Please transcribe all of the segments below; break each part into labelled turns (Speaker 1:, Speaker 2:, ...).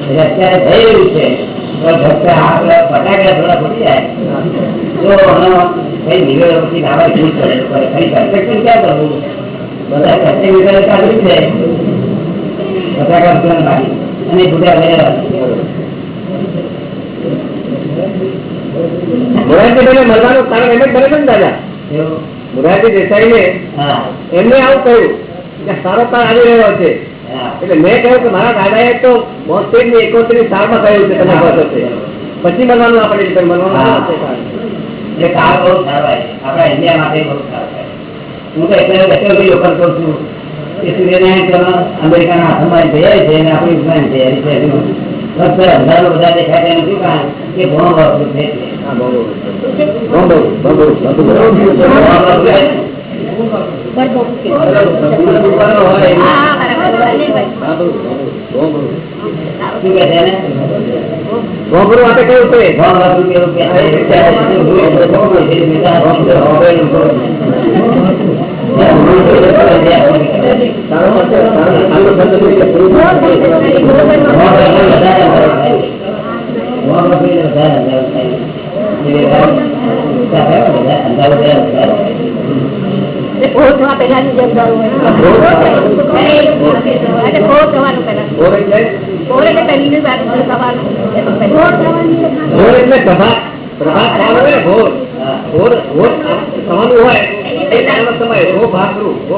Speaker 1: એટલે અત્યારે થઈ રહ્યું છે તો ભક્ત આ પેલા ફટાકડા થોડા ફૂટી જાય. તો આનો પછી લાવવા ભૂલ કરે લોકોએ. ખરી ક્યાં કરવું? બધા કચ્ચે નિવેડો કાઢવી છે. ફટાકડા ફૂટવાના બાકી. અને ફૂટ્યા ગયા
Speaker 2: મોરારજી મળવાનું કારણ એમ જ બને છે ને દાદા? મોરારજી દેસાઈ ને
Speaker 1: હા.
Speaker 2: એમને આવું કહ્યું. સારો પાર આવી રહ્યો છે. એટલે મેં કહ્યું કે મારા દાદાએ તો બોતેરની એકોતેર સાલમાં કહ્યું છે તમે છો. પછી મળવાનું આપણે રીતે મળવાનું
Speaker 1: આપણા ઇન્ડિયા માટે બહુ સારો હું તો એટલે અત્યારે બી છું કે સૂર્યનારાયણ અમેરિકાના હાથમાં તૈયારી છે અને આપણી ઉત્તરાયણ તૈયારી છે ફક્ત અંધારો બધા દેખાય એનું શું કારણ? કે ભણો છે.
Speaker 2: ગોબરું આપે કહ્યું છે
Speaker 1: ભણો વાપરું કે એવું કે આ રીતે છે. ભણો વાપરું છે. બીજા ભણો વાપરું છે.
Speaker 2: સારો માટે સારો સારો બંધ થઈ ગયો. પૂરું
Speaker 1: ભણો
Speaker 2: થઈ ગયું.
Speaker 1: વાપરું એટલે વધારે અંધારો થાય. ભણો વાપરું એટલે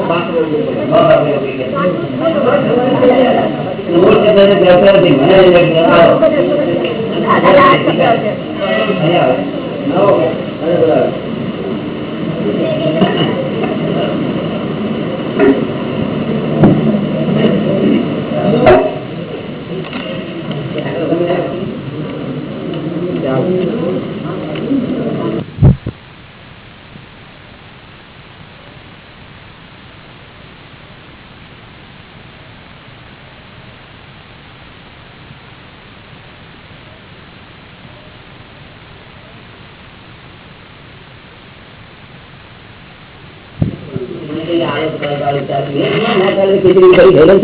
Speaker 1: વધારે અંધારો થાય. એટલે વધારે અંધારો થાય, વધારે.
Speaker 3: પેલાની જેમ કરવું
Speaker 1: Thank you.
Speaker 3: દાદા આ શબ્દ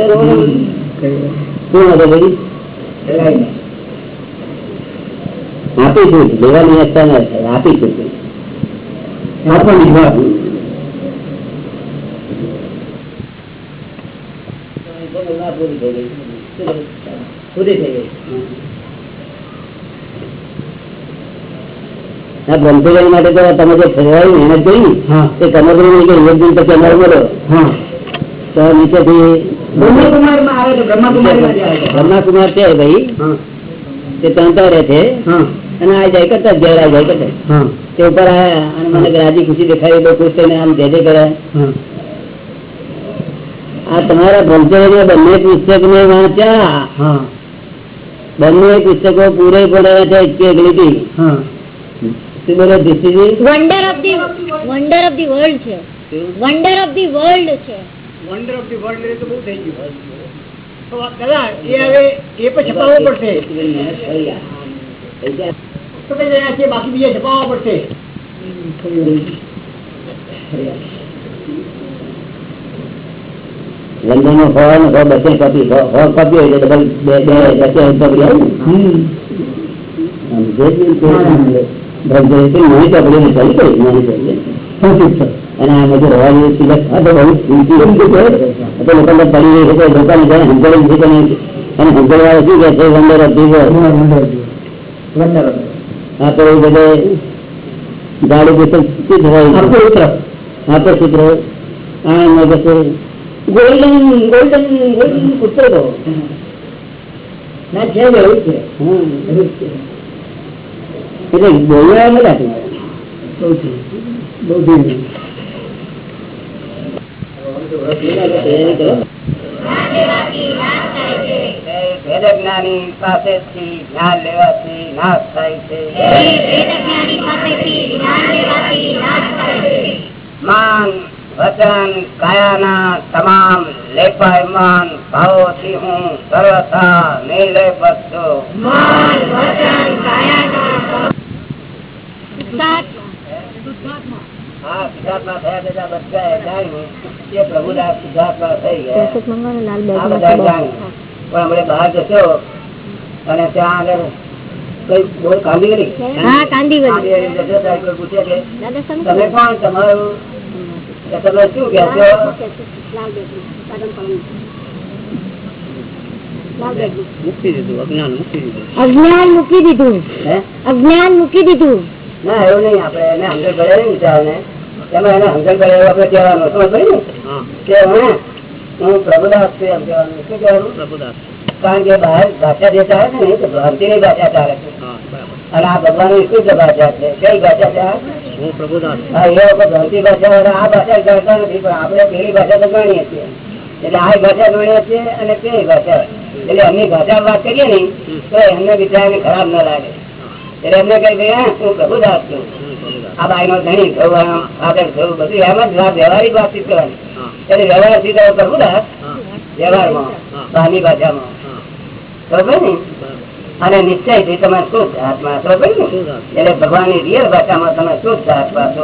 Speaker 3: છે
Speaker 1: શું હતો ભાઈ આપીશું લેવાની ઈચ્છા ના થાય આપવાની વાત. પૂરી થઈ ગઈ. પૂરી થઈ ગઈ બ્રહ્મચર્ય માટે તમે જે ફેરવાયું એને
Speaker 2: જોયું.
Speaker 1: તે કમર એક દિન પછી અમારે બોલો તો નીચેથી. બ્રહ્માકુમાર છે ભાઈ. તે ત્રણતા રહે છે. અને આ જાય કરતા ઘેર આ જાય કરતા તે ઉપર આયા અને મને રાજી ખુશી દેખાય ખુશ થઈને આમ જે કર્યા આ તમારા ભ્રમચર્ય બંને પુસ્તક ને વાંચ્યા.
Speaker 2: હા.
Speaker 1: બંને પુસ્તકો પૂરેપૂરા છે
Speaker 2: હા.
Speaker 1: શું બોલો
Speaker 3: wonder of the wonder of the world છે. વન્ડર ઓફ ધી વર્લ્ડ છે.
Speaker 2: વન્ડર ઓફ ધી વર્લ્ડ એટલે તો બહુ થઈ ગયું તો આ દાદા એ હવે એ પણ છપાવવો પડશે.
Speaker 1: મહેનત કરી આ. થઈ ગયા?
Speaker 2: તો કઈ રહ્યા છે? બાકી બીજા છપાવવા પડશે.
Speaker 1: લંડનમાં ફરવાનું સો બસે કોપી સો સો કોપી હોય એટલે ડબલ બે બે બસે કોપી આવે ને આમ જે જ રીતે બ્રહ્મચર્યથી નાની ચોપડીને ચાલી કરી નાની ચોપડી અને આ બધું રવા જેવી સિલેક્ટ આ તો બહુ કિંમતી વસ્તુ છે. તો લોકોને પડી રહી છે લોકોને જાય સમજાવી છે કે નહીં અને સમજાવવા શું કે છે? વંડર ઓફ આ તો એ બધે ગાડી પુસ્તક શું થવાય. આપો સૂત્ર આ મગજ ગોલ્ડન ગોલ્ડન ગોલ્ડન પુસ્તકો
Speaker 2: ના છે એવું છે.
Speaker 1: હા એટલે બોલવા મળ્યા
Speaker 2: બહુ બહુ ધીરે
Speaker 1: જ્ઞાની પાસેથી જ્ઞાન લેવાથી નાશ થાય માન, વચન, કાયાના તમામ લેપાયમાન ભાવોથી હું સર્વથા નિર્લેપ છું.
Speaker 3: શુદ્ધાત્મા
Speaker 1: થયા બધા બધા જાણ્યું એ પ્રભુદાસ શુદ્ધાત્મા થઈ ગયા. આ બધા જાણ્યું. પણ હમણાં બહાર જશો અને ત્યાં આગળ કઈ બોલ કાંદી ગઈ
Speaker 3: હા કાંદીવલી.
Speaker 1: કાંદી ગઈ જશો ત્યારે કોઈ પૂછે કે
Speaker 3: દાદા સામે
Speaker 1: તમે કોણ? તમારું તમે શું કહો છો? દીધું અજ્ઞાન મૂકી દીધું.
Speaker 3: અજ્ઞાન મૂકી દીધું. અજ્ઞાન મૂકી દીધું.
Speaker 1: ના એવું નહીં આપડે એને કરે ને વિચારને એમાં એને હંગલ એવું આપણે કહેવાનું શું ને કે હું હું પ્રભુદાસ છું એમ કહેવાનું. શું કહેવાનું? કારણ કે બહાર ભાષા જે ચાલે છે ને તો ભ્રાંતિની ભાષા ચાલે છે. અને આ ભગવાનની શુદ્ધ ભાષા છે? કઈ ભાષા છે? હા એ વખત ભ્રાંતિ ભાષા વાળા આ ભાષા જાણતા નથી પણ આપણે પેલી ભાષા તો જાણીએ છીએ. એટલે આ ભાષા જાણીએ છીએ અને પેલી ભાષા. એટલે એમની ભાષા વાત કરીએ ને તો એમને બિચારાને ખરાબ ના લાગે. એટલે એમને કઈ હા હું પ્રભુદાસ છું. આ બાઈ નો ધણી થવું આગળ બધું. એમ જ વ્યવહારિક વાતચીત કરવાની. એટલે વ્યવહાર સીધો પ્રભુદાસ વ્યવહારમાં બહારની ભાષામાં. બરોબર ને? અને નિશ્ચયથી તમે શુદ્ધ આત્મા છો ને? એટલે ભગવાનની રિયલ ભાષામાં તમે શુદ્ધ આત્મા છો.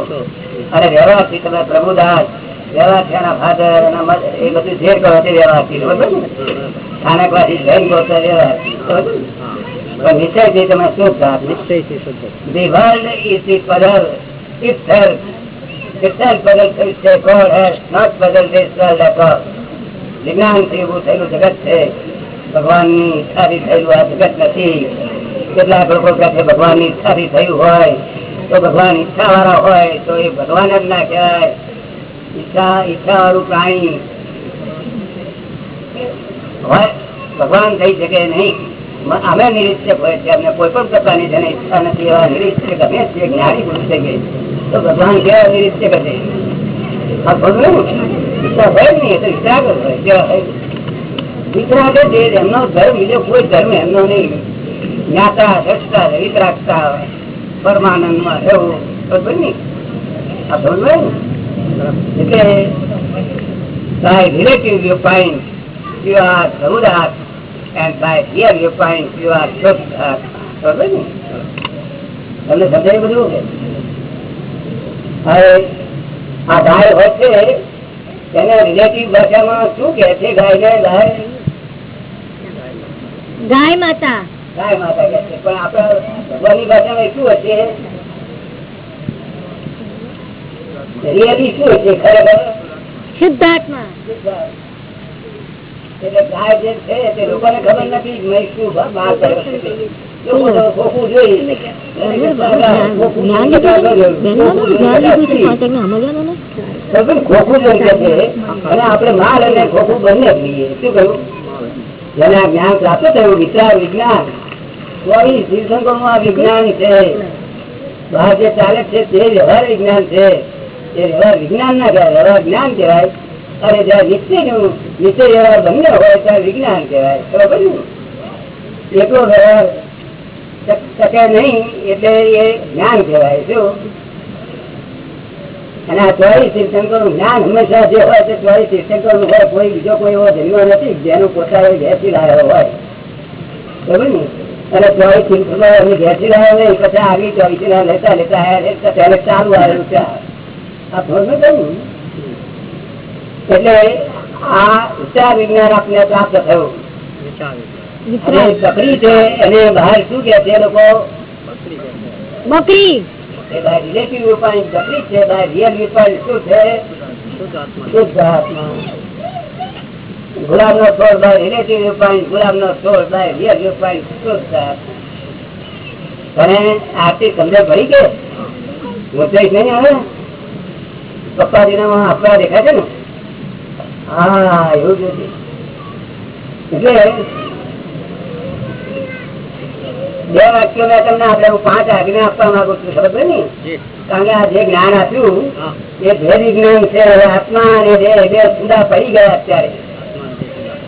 Speaker 1: અને વ્યવહારથી તમે પ્રભુદાસ વ્યવહાર છે એના ફાધર એ બધું જે કહો તે વ્યવહારથી બરોબર. ને સ્થાનકવાસી જૈન કહો તો થી ને થી તમે itself. Puzzle છે? not puzzled this world at all. વિજ્ઞાનથી ઉભું થયેલું જગત છે ભગવાનની ઈચ્છાથી થયેલું આ જગત નથી કેટલાક લોકો કહે છે ભગવાનની ઈચ્છાથી થયું હોય તો ભગવાન ઈચ્છા વાળા હોય તો એ ભગવાન જ ના કહેવાય ઈચ્છા ઈચ્છા વાળું પ્રાણી ભગવાન થઈ શકે નહીં અમે નિરીક્ષક હોય છે, અમને કોઈ પણ પ્રકારની જેને ઈચ્છા નથી, એવા નિરીક્ષક અમે છીએ, જ્ઞાની પુરુષ છે તો ભગવાન કેવા નિરીક્ષક હશે? ભગવાન ઈચ્છા હોય નહીં તો જ હોય, કેવા વિતરાગ એમનો ધર્મ બીજો કોઈ ધર્મ એમનો નહીં. જ્ઞાતા, દ્રષ્ટા વિતરાગતા પરમાનંદમાં રહેવું, બરોબર નહીં? આ બરોબર ને. એટલે by relative viewpoint you are Sahudas and by here you find you are Shuddhas. બરોબર તમને સમજાય બધું? કે હવે આ ગાય હોય છે તેને રિલેટિવ ભાષામાં શું કે છે ગાય ને ગાય?
Speaker 3: ગાય માતા.
Speaker 1: ગાય માતા કે છે. પણ આપણા ભગવાનની ભાષામાં શું હશે? રિયલી શું હશે ખરેખર?
Speaker 3: શુદ્ધાત્મા.
Speaker 1: એટલે ગાય જે છે તે લોકોને ખબર નથી મેં શું બહાર કર્યો આપણે માલ અને ખોખું બંને લઈએ શું કહ્યું જેને આ જ્ઞાન પ્રાપ્ત થયું વિચાર વિજ્ઞાન શિવશંકરનું આ વિજ્ઞાન છે બહાર જે ચાલે છે તે વ્યવહાર વિજ્ઞાન છે એ વ્યવહાર વિજ્ઞાન ના કહેવાય વ્યવહાર જ્ઞાન કહેવાય અને જયારે નિશ્ચયનું નિશ્ચય વ્યવહાર બંને હોય ત્યારે વિજ્ઞાન કહેવાય. બરોબર ને એકલો વ્યવહાર શક- નહીં, એટલે એ જ્ઞાન કહેવાય. શું? અને આ ચોરી શિવશંકરનું જ્ઞાન હંમેશા જે હોય તે ચોરી શિવશંકરનું હોય, કોઈ બીજો કોઈ એવો જન્મ નથી જેનો પોતાનો ઘેસી રહ્યો હોય. બરોબર ને? અને ચોરી શિવશંકર એમને ઘેસી રહ્યો નહીં પછી આગળ ચોવીસ ના લેતા લેતા ત્યારે ચાલુ આવેલું છે. આ. આ કહ્યું એટલે આ વિચાર વિજ્ઞાન આપને પ્રાપ્ત થયું. બકરી છે એને બહાર શું કે છે લોકો?
Speaker 3: બકરી.
Speaker 1: રિલેટિવ વિપાણી બકરી છે રિયલ વિપાણી શું છે? ગુલાબ નો છોડ બાય રિલેટિવ વિપાણી ગુલાબ નો છોડ બાય રિયલ વિપાણી શુદ્ધ તને આરતી સમજણ પડી કે? મોચાઈ નહીં આવે પપ્પાજીના માં આપવા દેખાય છે ને? હા એવું જ એટલે બે વાક્યો મેં તમને આપણે હું પાંચ આજ્ઞા આપવા માંગુ છું ખબર ને? કારણ કે આ જે જ્ઞાન આપ્યું એ ભેદ વિજ્ઞાન છે. આત્મા અને દેહ બે જુદા પડી ગયા અત્યારે.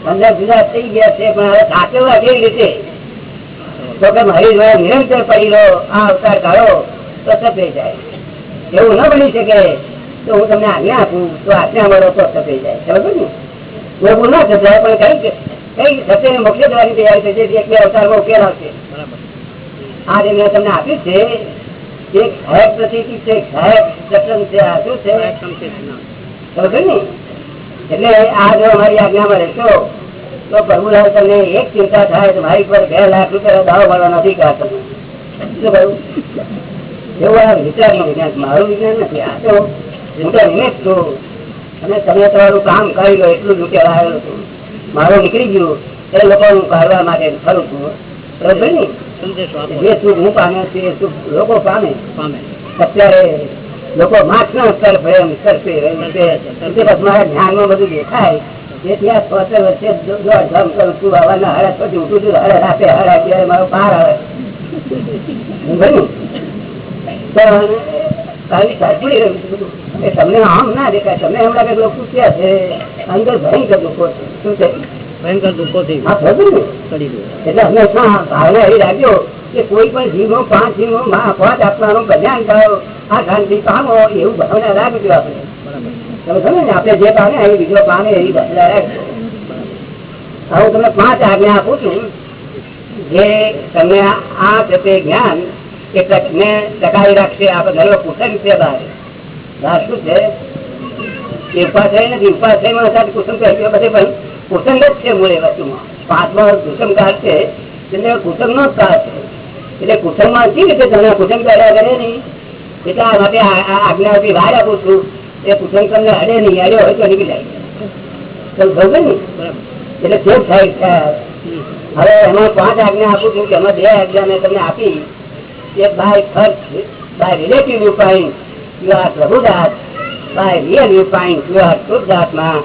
Speaker 1: અંદર જુદા થઈ ગયા છે પણ હવે સાચવવા કેવી રીતે? તો કે મારી જોડે નિરંતર પડી લો આ અવતાર કાઢો તો થઈ જાય. એવું ન બની શકે. તો હું તમને આજ્ઞા આપું, તો આજ્ઞા મળો તો થઈ જાય, સમજો ને? એવું ના થશે પણ કઈ કઈ સત્ય ને મોક્ષ દ્વારની તૈયારી થશે એક બે અવતારમાં ઉકેલ આવશે. આ જે મેં તમને આપ્યું છે એક સહાયક પ્રતિ છે એક જતન છે, આ શું છે? સમજો ને? એટલે આ જો અમારી આજ્ઞામાં રહેશો, તો પ્રભુલાલ તમને એક ચિંતા થાય તો મારી પર બે લાખ રૂપિયા દાવો મળવાનો અધિકાર તમને શું કહ્યું? એવું આ વિચારનું વિજ્ઞાન મારું વિજ્ઞાન નથી, આ તો હું તો નિમિત્ત છું અને તમે તમારું કામ કરી લો એટલું જ ઉકેલ આવ્યો છું મારો નીકળી ગયો એ લોકોનું કાઢવા માટે ફરું છું. બરોબર ને? જે સુખ હું પામે છું સુખ લોકો પામે. અત્યારે લોકો માછના સ્તર પ્રેમ કરશે મારા જ્ઞાનમાં બધું દેખાય. તેથી આ કરું છું હાડા પછી ઉઠું છું હાડા રાતે ત્યારે મારો પાર આવે. તમને આમ ના દેખાય તમને હમણાં કઈ લોકો ક્યાં છે અંદર ભયંકર લોકો શું છે.
Speaker 4: ભયંકર કરી દઉં
Speaker 1: એટલે હંમેશા ભાવના એવી કે કોઈ પણ જીવો પાંચ જીવો માં પાંચ આપવાનું કલ્યાણ કરો આ શાંતિ પામો એવું ભાવના રાખજો આપણે. તમે સમજો ને આપણે જે પામે એ બીજો પામે એવી ભાવના રાખજો. હવે તમને પાંચ આજ્ઞા આપું છું. જે તમને આ- આ જ્ઞાન એ ટકાવી રાખશે, આ બધા કુસંગ છે બહાર બહાર શું છે? એ ઉપાશ્રય નથી ઉપાશ્રયમાં સાથે કુસુમ કહે બધે પણ કુસંગ જ છે મૂળ એ વસ્તુમાં. પાંચમા કુસંગ કાળ છે, એટલે કુસંગ નો જ કાળ છે. એટલે કુસંગમાં કેવી રીતે તમે કુસંગ પેદા કરે નહીં? એટલે આ માટે આજ્ઞા આ આજ્ઞાથી બહાર આપું છું એ કુસંગ તમને અડે નહીં અડ્યો હોય તો નીકળી જાય. તો ખબર ને? એટલે કેવું થાય હવે એમાં પાંચ આજ્ઞા આપું છું, કે એમાં બે આજ્ઞા મેં તમને આપી. ખર્ચ by relative view point you are Prabhudas by real view point you are શુદ્ધાત્મા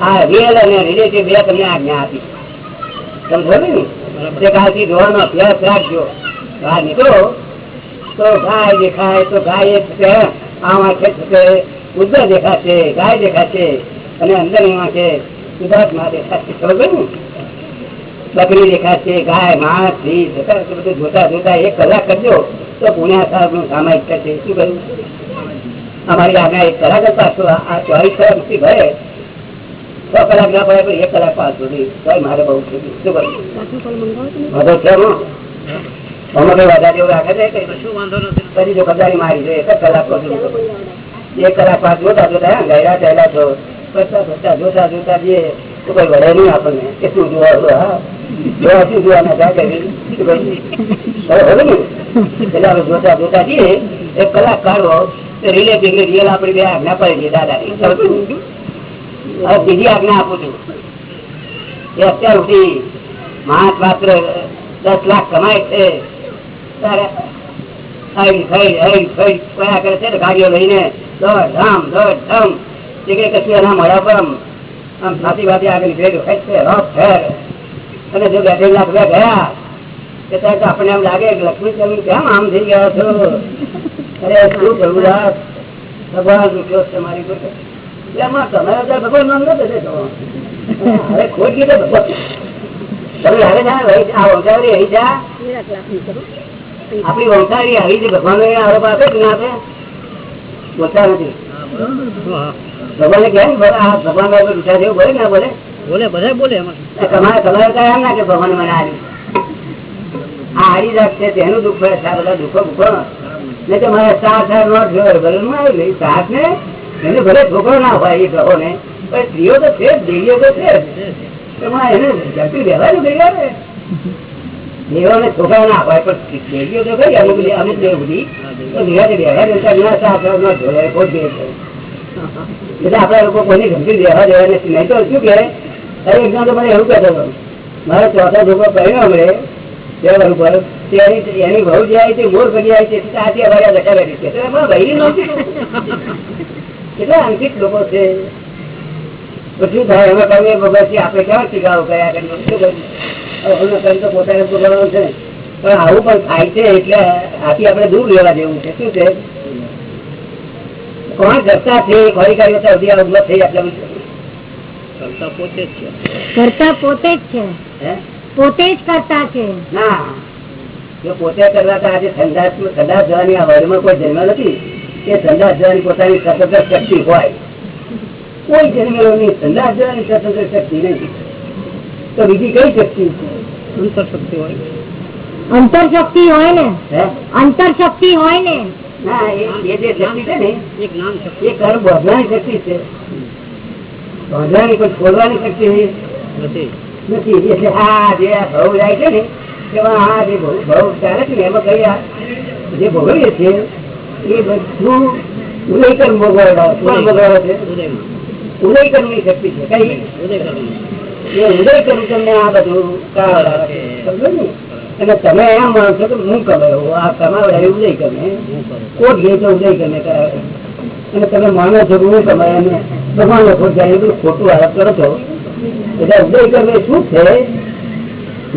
Speaker 1: આ રિયલ અને રિલેટિવ બે તમને આજ્ઞા આપી. સમજો ને? તે કાલથી જોવાનો અભ્યાસ રાખજો. બહાર તો ગાય દેખાય, તો ગાય છે, આમાં છે છે ઉદ્ધર દેખાશે, ગાય દેખાશે, અને અંદર એમાં છે શુદ્ધાત્મા દેખાશે. સમજો ને? બકરી દેખાશે ગાય માણસ જતા બધું જોતા જોતા એક કલાક કરજો તો પુણ્યા સાહેબનું સામાયિક થશે. શું કર્યું અમારી આગળ એક કલાક જ પાછો આ ચોવીસ કલાક સુધી ભરે. છ કલાક ના પડે એક કલાક પાસ સુધી. મારે બહુ શું કર્યું વધો છે એમાં? વધારે એવું રાખે છે
Speaker 4: શું વાંધો નથી.
Speaker 1: પછી જો કદારી મારી છે એક કલાક એક કલાક પાસ જોતા જોતા હા, ગયડા થયેલા છો. કરતા જોતા જોતા જઈએ તો કોઈ વળે નહીં આપણને કે શું જોવા હા અત્યાર સુધી માણસ માત્ર દસ લાખ કમાય છે. ત્યારે હરી હરી ફરી કયા કરે છે ગાડીઓ લઈને. દોડ, ધામ દોડ, ધામ. કશું એના મળ્યા પર આમ સાથી વાતી આગળ નીકળેલું ફેર અને જો બે ત્રણ લાખ ગયા કે ત્યારે આપણને એમ લાગે કે લક્ષ્મી સ્વામી કેમ આમ થઈ ગયા છો? અરે શું પ્રભુદાસ ભગવાન પર એટલે એમાં તમારે ભગવાન નામ ન બેસે હવે ખોટ ગઈ ભગવાન. તમે લાગે છે આ વંશાવરી હરી જા. આપણી વંશાવરી હરી છે ભગવાન આરોપ આપે કે ના આપે તેનું દુઃખ બધા દુઃખો ભૂખો ને તો મારે સાત જોયો આવી સાત ને એને ભલે છોકરો ના હોય એ ગ્રહો ને પણ સ્ત્રીઓ તો છે જ દેવીઓ તો છે એને જતી રહેવાનું થઈ ગયા ને ના હોય પણ દેવીઓ તો કઈ અમુક અમુક દેવ બધી તો નિરાતે વ્યવહાર રહેતા વિના ચાર ચાર નોટ જોયો ખોટ એટલે આપડા લોકો કોઈની ગંભીર વ્યવહાર દેવા નથી નહીં તો શું કે અરે એકદમ તો મને એવું કહેતો હતો મારો ચોથા ધોકો પહેર્યો હમણે તહેવાર ઉપર એની બહુ જાય છે મોર કરી આવી છે ત્યાંથી અમારે કરી છે. કેટલા અંકિત લોકો છે. શું થાય? એમાં કહીએ ભગવતજી આપણે કેવા શીખાવો કયા કરીએ શું કરીએ હવે કરી તો પોતાને તો છે. પણ આવું પણ થાય છે એટલે આથી આપણે દૂર લેવા જેવું છે. શું છે? કોણ કરતા છે? ખોરી કાર્ય અડધી અવગત થઈ આટલા બધું
Speaker 4: કરતા પોતે જ છે.
Speaker 3: કરતા પોતે જ છે.
Speaker 1: હે?
Speaker 3: પોતે જ કરતા છે.
Speaker 1: ના. જો પોતે કરવા તો આજે સંદાસ સંદાસ જવાની આ વર્લ્ડમાં કોઈ જન્મ નથી. કે સંદાસ જવાની પોતાની સતત શક્તિ હોય. કોઈ જન્મેલો નહીં. સંદાસ જવાની સ્વતંત્ર શક્તિ નહીં તો બીજી કઈ શક્તિ
Speaker 4: અંતર શક્તિ હોય
Speaker 3: અંતર શક્તિ હોય ને? અંતર શક્તિ હોય ને?
Speaker 1: જે
Speaker 4: નથી.
Speaker 1: નથી. ભોગવીએ છે એ બધું ભોગવાડો છે?
Speaker 4: ઉદયમાં
Speaker 1: ઉદયકર્મની શક્તિ છે કઈ?
Speaker 4: ઉદય કરવાનું
Speaker 1: એ તમને આ બધું? અને તમે એમ માનો છો કે હું કમાયો આ કમાવડાવે ઉદય કર્મે કોટ ગઈ તો ઉદય કર્મે કરાવે. અને તમે માનો છો હું કમાય અને ભગવાનનો ખોટ જાય બધું ખોટું આરોપ કરો છો એટલે ઉદય કર્મ એ શું છે?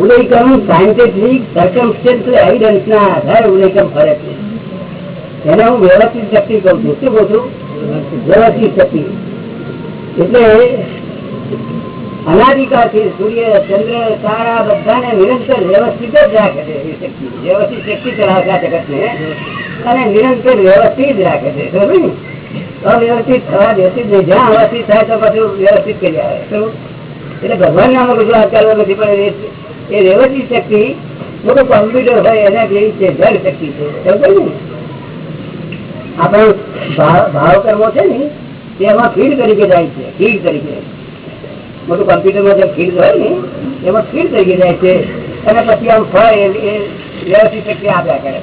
Speaker 1: ઉદયકમ સાયન્ટિફિક સર્કમસ્ટેન્શિયલ એવિડન્સ ના આધારે ઉદયકમ ફરે છે. એને હું વ્યવસ્થિત શક્તિ કહું છું. શું કહું છું? વ્યવસ્થિત શક્તિ. એટલે અનાધિકારથી સૂર્ય, ચંદ્ર, તારા બધાને નિરંતર વ્યવસ્થિત જ રાખે છે વ્યવસ્થિત શક્તિ ચલાવતા જગતને અને નિરંતર વ્યવસ્થિત રાખે છે અવ્યવસ્થિત થવા વ્યવસ્થિત નહીં. જ્યાં અવસ્થિત થાય તો પછી વ્યવસ્થિત કરી આવે શું? એટલે ભગવાન નામ બધું આ નથી, પણ એ- વ્યવસ્થિત શક્તિ મોટું કોમ્પ્યુટર હોય એના જેવી છે જળ શક્તિ છે ને? આપણો ભાવ કર્મો છે ને એમાં ફીડ તરીકે જાય છે ફીડ તરીકે. મોટું કમ્પ્યુટરમાં જે ફીડ હોય ને, એમાં ફીડ તરીકે જાય છે. અને પછી આમ ફળ એ વ્યવસ્થિત શક્તિ આપ્યા કરે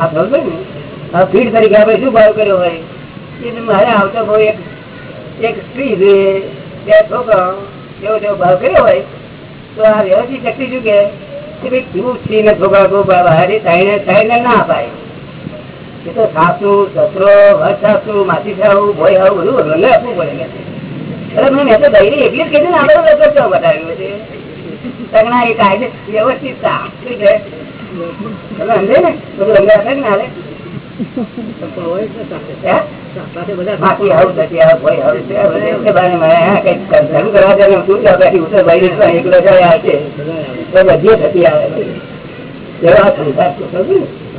Speaker 1: આ સમજો ને? આ ફીડ તરીકે આપણે શું ભાવ કર્યો હોય? એ મારે આવતો ભાવ એક એક સ્ત્રી છે બે છોકરા, એવો તેવો ભાવ કર્યો હોય, તો આ વ્યવસ્થિત શક્તિ શું કે? ભાઈ કેવું સ્ત્રીને છોકરા કોઈ ભાવ હારી તાઈને તાઈને ના અપાય. એ તો સાસુ સસરો વર માસી સાહુ ભોય હાવ બધું રંગે આપવું પડે અરે મેં મેં તો દૈરી એટલી જ કીધું ને આપણે લોકો કેમ બતાવ્યું છે. તગના એ કાયદે વ્યવસ્થિત સમજે ને? બધું રંગે આપે હાલે? ને ભાઈ એકલો જાય છે.
Speaker 4: બધા
Speaker 1: થતી આવે. એવા?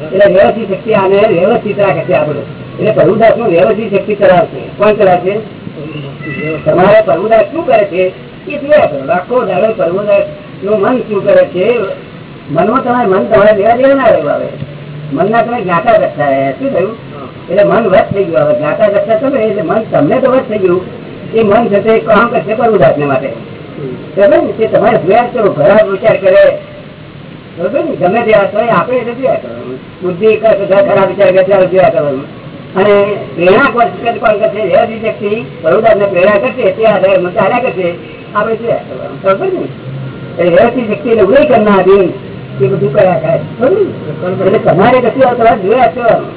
Speaker 1: એટલે વ્યવસ્થિત શક્તિ આને વ્યવસ્થિત રાખે છે આપડે એટલે પ્રભુદાસનું વ્યવસ્થિત શક્તિ કરાવશે. કોણ કરાવશે? તમારે પ્રભુદાસ શું કરે છે? એ જોયા આખો દાડો પ્રભુદાસનું મન શું કરે છે? મનમાં તમારે મન તમારે લેવા દેવા ના રહેવા આવે. મનના તમે જ્ઞાતા કરતા રહ્યા શું થયું? એટલે મન વધ થઈ ગયું. હવે જ્ઞાતા કરતા તમે એટલે મન તમને તો વધ થઈ ગયું. એ મન થશે કામ કરશે પ્રભુદાસ ને માટે બરાબર તમારે જોયા કરો ખરાબ વિચાર કરે. ગમે તે આપણે એટલે જોયા કરવાનું. બુદ્ધિ ખરાબ વિચાર ત્યારે જોયા કરવાનું. અને પ્રેરણા કોણ કરશે વ્યવસ્થિત શક્તિ બરોબર પ્રેરણા કરશે, તે આધારે મત ચાલ્યા કરશે, આપણે જોયા કરવાનું? ને? એટલે શક્તિ એટલે ઉદય કરનાર એ બધું કર્યા કરે એટલે તમારે કશું જોયા જ કરવાનું.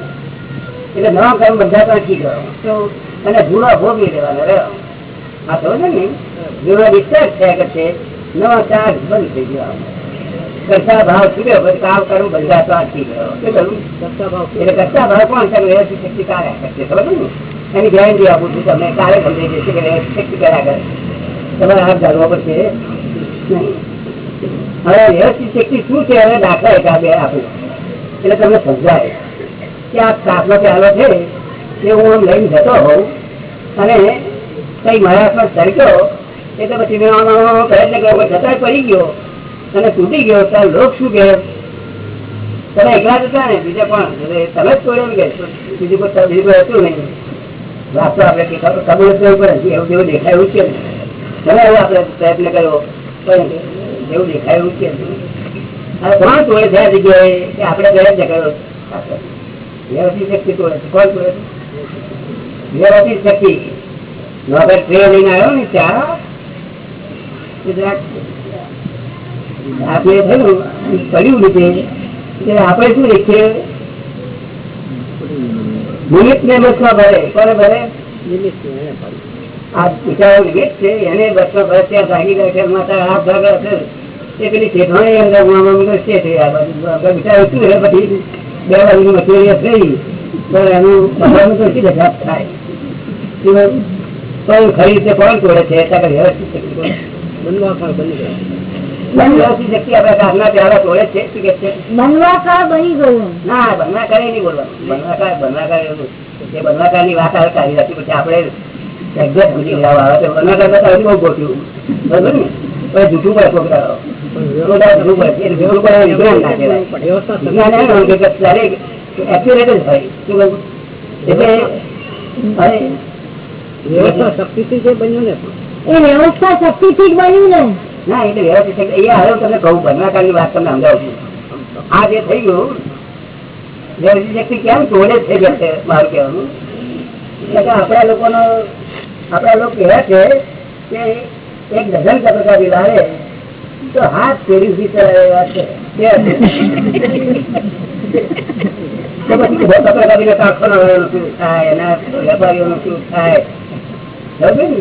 Speaker 1: એટલે નવા કર્મ બધા પણ ઠીક કરો અને જૂના ભોગવી દેવાના રહ્યો. આ તો ને? જૂના ડિસ્ચાર્જ થયા કરશે, નવા ચાર્જ બંધ થઈ ગયો કરતા ભાવ છૂટ્યો પછી કામ કરું બધા તો આખી ગયો શું એટલે કચ્છા ભાવ કોણ કરે વ્યવસ્થિત શક્તિ કાર્ય કરશે ખબર ને એની ગેરંટી આપું છું તમને કાર્ય સમજાઈ જશે કે વ્યવસ્થિત શક્તિ કર્યા કરે તમારે હાથ જાણવા પડશે હવે વ્યવસ્થિત શક્તિ શું છે હવે દાખલા એક બે આપું એટલે તમને સમજાય કે આ કાચનો ચાલો છે એ હું આમ લઈને જતો હોઉં અને કઈ મારા હાથમાં સરક્યો એટલે પછી મેં પ્રયત્ન કર્યો છતાંય પડી ગયો અને તૂટી ગયો ત્યારે લોક શું કહે? તમે એકલા જ હતા ને? બીજા પણ તમે જ તોડ્યો કે બીજું કોઈ બીજું કોઈ હતું નહીં. વાત આપણે કબૂલ કરવી એવું જેવું દેખાય એવું છે તમે એવું આપણે પ્રયત્ન કર્યો, પણ એવું દેખાય એવું છે કોણ તોડે છે આ જગ્યાએ? કે આપણે પ્રયત્ન કર્યો વ્યવસ્થિત શક્તિ તોડે છે. કોણ તોડે છે? વ્યવસ્થિત શક્તિ ટ્રેન લઈને આવ્યો ને ત્યાં. આપણે થયું કર્યું લીધે આપણે શું લખીએ? નિમિત્ત ને બસમાં ભરે, કોને ભરે? એને છે તે શું છે? પછી બે વાગીની મટીરિયલ થઈ. તો એનું ભરવાનું તો શી દશા થાય? શું? કોણ તોડે છે? શક્તિ તોડે.
Speaker 4: બની ગયા.
Speaker 3: બનવાકાર બની ગયું.
Speaker 1: ના બનવાકાર નહીં બોલવાનું. એ બનવાકારની વાત આવે કાઢી રાખી પછી
Speaker 4: શક્તિથી બન્યું ને.
Speaker 3: એ વ્યવસ્થા શક્તિથી જ બન્યું ને.
Speaker 1: ના, એટલે વ્યવસ્થિત. અહીંયા હવે તમને કહું બદનાકારની વાત તમને સમજાવું આ જે થઈ ગયું, વ્યવસ્થિત શક્તિ કેમ તોડે છે કે મારું કહેવાનું? આપણા લોકોનો, આપણા લોકો કહેવા છે કે એક ડઝન કપડકા લાવે તો હાથ પેરી ઊભી ચલાવે છે. તો પછી કપડા શું થાય, એના વેપારીઓનું શું થાય? વ્યક્તિ